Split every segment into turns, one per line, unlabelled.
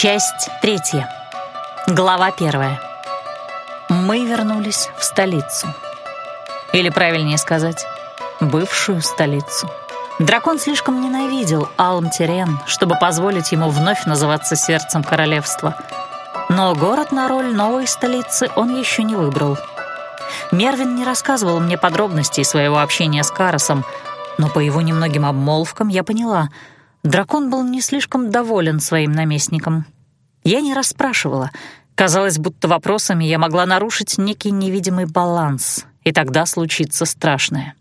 Часть третья. Глава первая. Мы вернулись в столицу. Или правильнее сказать, бывшую столицу. Дракон слишком ненавидел Алм-Терен, чтобы позволить ему вновь называться сердцем королевства. Но город на роль новой столицы он еще не выбрал. Мервин не рассказывал мне подробностей своего общения с Каросом, но по его немногим обмолвкам я поняла — Дракон был не слишком доволен своим наместником. Я не расспрашивала. Казалось, будто вопросами я могла нарушить некий невидимый баланс, и тогда случится страшное.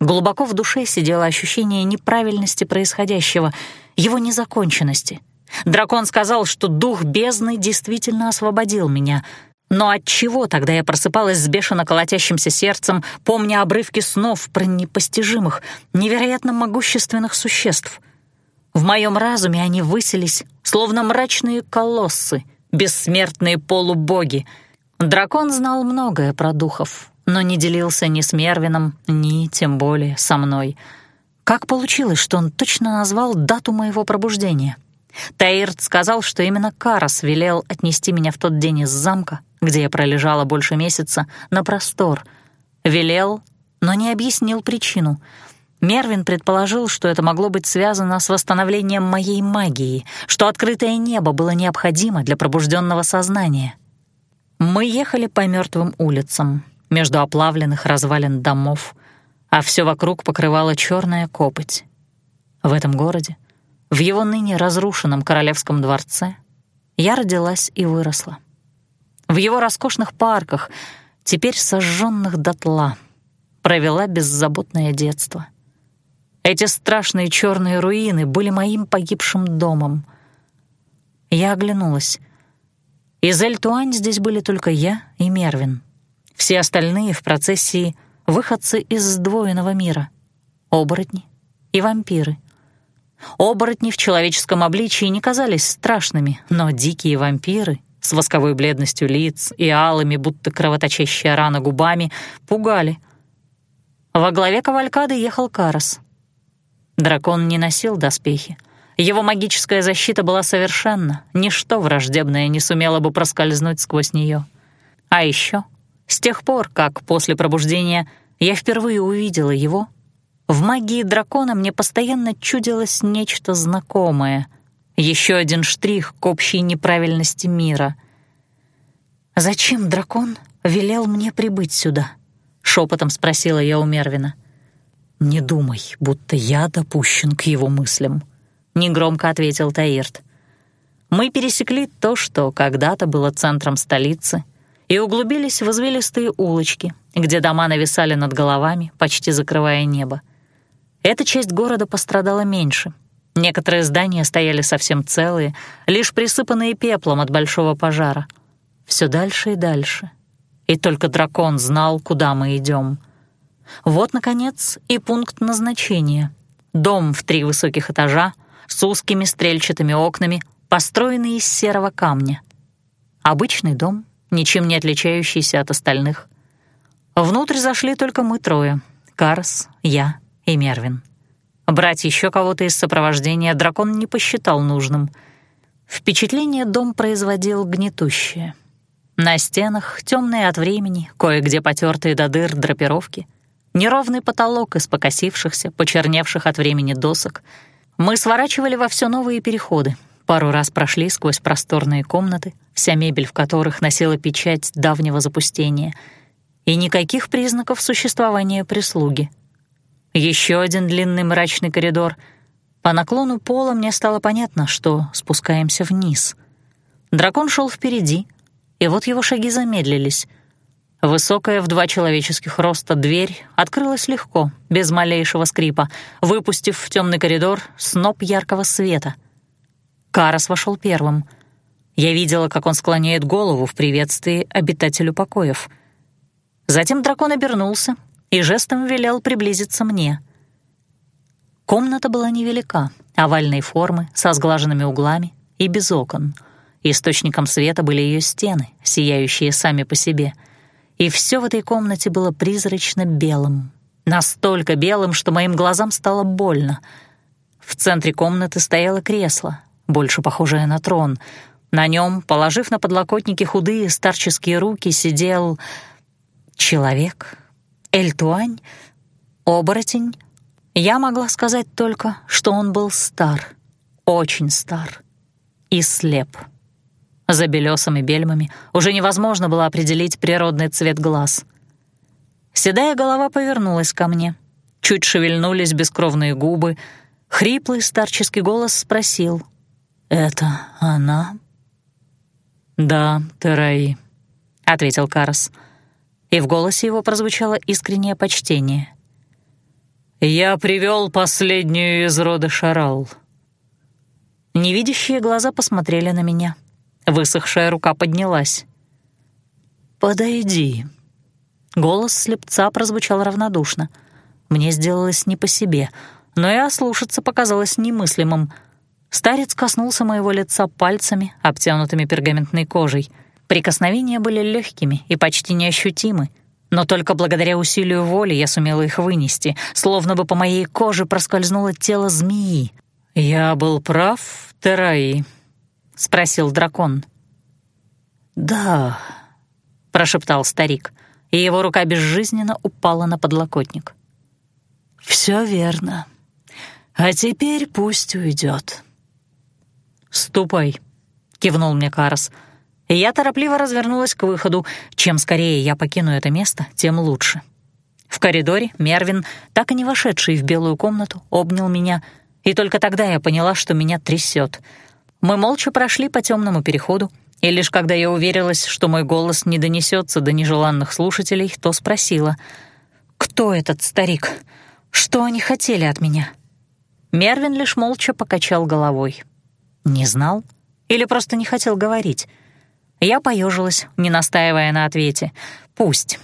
Глубоко в душе сидело ощущение неправильности происходящего, его незаконченности. Дракон сказал, что дух бездны действительно освободил меня. Но от чего тогда я просыпалась с бешено колотящимся сердцем, помня обрывки снов про непостижимых, невероятно могущественных существ? В моем разуме они высились, словно мрачные колоссы, бессмертные полубоги. Дракон знал многое про духов, но не делился ни с Мервином, ни, тем более, со мной. Как получилось, что он точно назвал дату моего пробуждения? Таирт сказал, что именно Карас велел отнести меня в тот день из замка, где я пролежала больше месяца, на простор. Велел, но не объяснил причину — Мервин предположил, что это могло быть связано с восстановлением моей магии, что открытое небо было необходимо для пробужденного сознания. Мы ехали по мертвым улицам, между оплавленных развалин домов, а все вокруг покрывала черная копоть. В этом городе, в его ныне разрушенном королевском дворце, я родилась и выросла. В его роскошных парках, теперь сожженных дотла, провела беззаботное детство — эти страшные черные руины были моим погибшим домом. Я оглянулась. Из Эль-Туань здесь были только я и Мервин. Все остальные в процессии — выходцы из сдвоенного мира. Оборотни и вампиры. Оборотни в человеческом обличии не казались страшными, но дикие вампиры с восковой бледностью лиц и алыми, будто кровоточащая рана губами, пугали. Во главе кавалькады ехал Карас — Дракон не носил доспехи. Его магическая защита была совершенна, ничто враждебное не сумело бы проскользнуть сквозь нее. А еще, с тех пор, как после пробуждения я впервые увидела его, в магии дракона мне постоянно чудилось нечто знакомое, еще один штрих к общей неправильности мира. «Зачем дракон велел мне прибыть сюда?» — шепотом спросила я у Мервина. — «Не думай, будто я допущен к его мыслям», — негромко ответил Таирт. «Мы пересекли то, что когда-то было центром столицы, и углубились в извилистые улочки, где дома нависали над головами, почти закрывая небо. Эта часть города пострадала меньше. Некоторые здания стояли совсем целые, лишь присыпанные пеплом от большого пожара. Все дальше и дальше. И только дракон знал, куда мы идем. Вот, наконец, и пункт назначения. Дом в три высоких этажа с узкими стрельчатыми окнами, построенный из серого камня. Обычный дом, ничем не отличающийся от остальных. Внутрь зашли только мы трое — Карс, я и Мервин. Брать еще кого-то из сопровождения дракон не посчитал нужным. Впечатление дом производил гнетущее. На стенах темные от времени, кое-где потертые до дыр драпировки — неровный потолок из покосившихся, почерневших от времени досок. Мы сворачивали во все новые переходы, пару раз прошли сквозь просторные комнаты, вся мебель в которых носила печать давнего запустения, и никаких признаков существования прислуги. Еще один длинный мрачный коридор. По наклону пола мне стало понятно, что спускаемся вниз. Дракон шел впереди, и вот его шаги замедлились — Высокая в два человеческих роста дверь открылась легко, без малейшего скрипа, выпустив в темный коридор сноп яркого света. Карас вошел первым. Я видела, как он склоняет голову в приветствии обитателю покоев. Затем дракон обернулся и жестом велел приблизиться мне. Комната была невелика, овальной формы, со сглаженными углами и без окон. Источником света были ее стены, сияющие сами по себе — и все в этой комнате было призрачно белым. Настолько белым, что моим глазам стало больно. В центре комнаты стояло кресло, больше похожее на трон. На нем, положив на подлокотники худые старческие руки, сидел человек, эльтуань, оборотень. Я могла сказать только, что он был стар, очень стар и слеп. За белесыми бельмами уже невозможно было определить природный цвет глаз. Седая голова повернулась ко мне. Чуть шевельнулись бескровные губы. Хриплый старческий голос спросил. «Это она?» «Да, Тераи», — ответил Карас. И в голосе его прозвучало искреннее почтение. «Я привел последнюю из рода Шарал». Невидящие глаза посмотрели на меня — Высохшая рука поднялась. «Подойди». Голос слепца прозвучал равнодушно. Мне сделалось не по себе, но и ослушаться показалось немыслимым. Старец коснулся моего лица пальцами, обтянутыми пергаментной кожей. Прикосновения были легкими и почти неощутимы, но только благодаря усилию воли я сумела их вынести, словно бы по моей коже проскользнуло тело змеи. «Я был прав, Тераи», — спросил дракон. «Да», — прошептал старик, и его рука безжизненно упала на подлокотник. «Все верно. А теперь пусть уйдет». «Ступай», — кивнул мне Карас. Я торопливо развернулась к выходу. Чем скорее я покину это место, тем лучше. В коридоре Мервин, так и не вошедший в белую комнату, обнял меня, и только тогда я поняла, что меня трясет — мы молча прошли по темному переходу, и лишь когда я уверилась, что мой голос не донесется до нежеланных слушателей, то спросила, «Кто этот старик? Что они хотели от меня?» Мервин лишь молча покачал головой. «Не знал? Или просто не хотел говорить?» Я поежилась, не настаивая на ответе. «Пусть».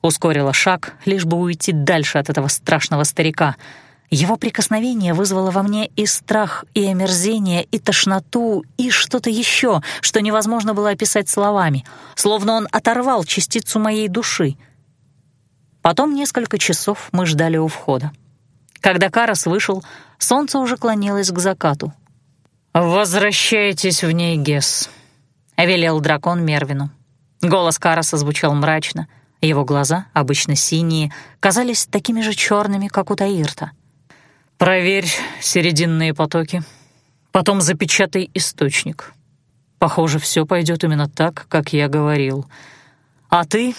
Ускорила шаг, лишь бы уйти дальше от этого страшного старика — его прикосновение вызвало во мне и страх, и омерзение, и тошноту, и что-то еще, что невозможно было описать словами, словно он оторвал частицу моей души. Потом несколько часов мы ждали у входа. Когда Карас вышел, солнце уже клонилось к закату. «Возвращайтесь в ней, Гес», — велел дракон Мервину. Голос Караса звучал мрачно. Его глаза, обычно синие, казались такими же черными, как у Таирта — Проверь серединные потоки, потом запечатай источник. Похоже, все пойдет именно так, как я говорил. А ты?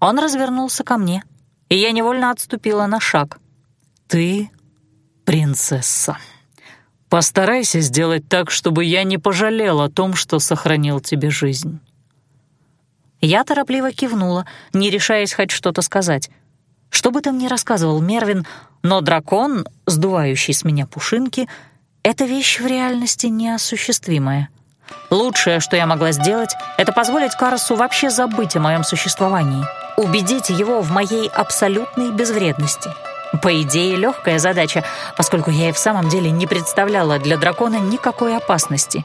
Он развернулся ко мне, и я невольно отступила на шаг. Ты принцесса. Постарайся сделать так, чтобы я не пожалел о том, что сохранил тебе жизнь. Я торопливо кивнула, не решаясь хоть что-то сказать. Что бы там ни рассказывал Мервин, но дракон, сдувающий с меня пушинки, это вещь в реальности неосуществимая. Лучшее, что я могла сделать, это позволить Карасу вообще забыть о моем существовании, убедить его в моей абсолютной безвредности. По идее, легкая задача, поскольку я и в самом деле не представляла для дракона никакой опасности.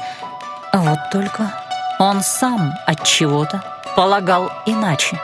Вот только он сам от чего-то полагал иначе.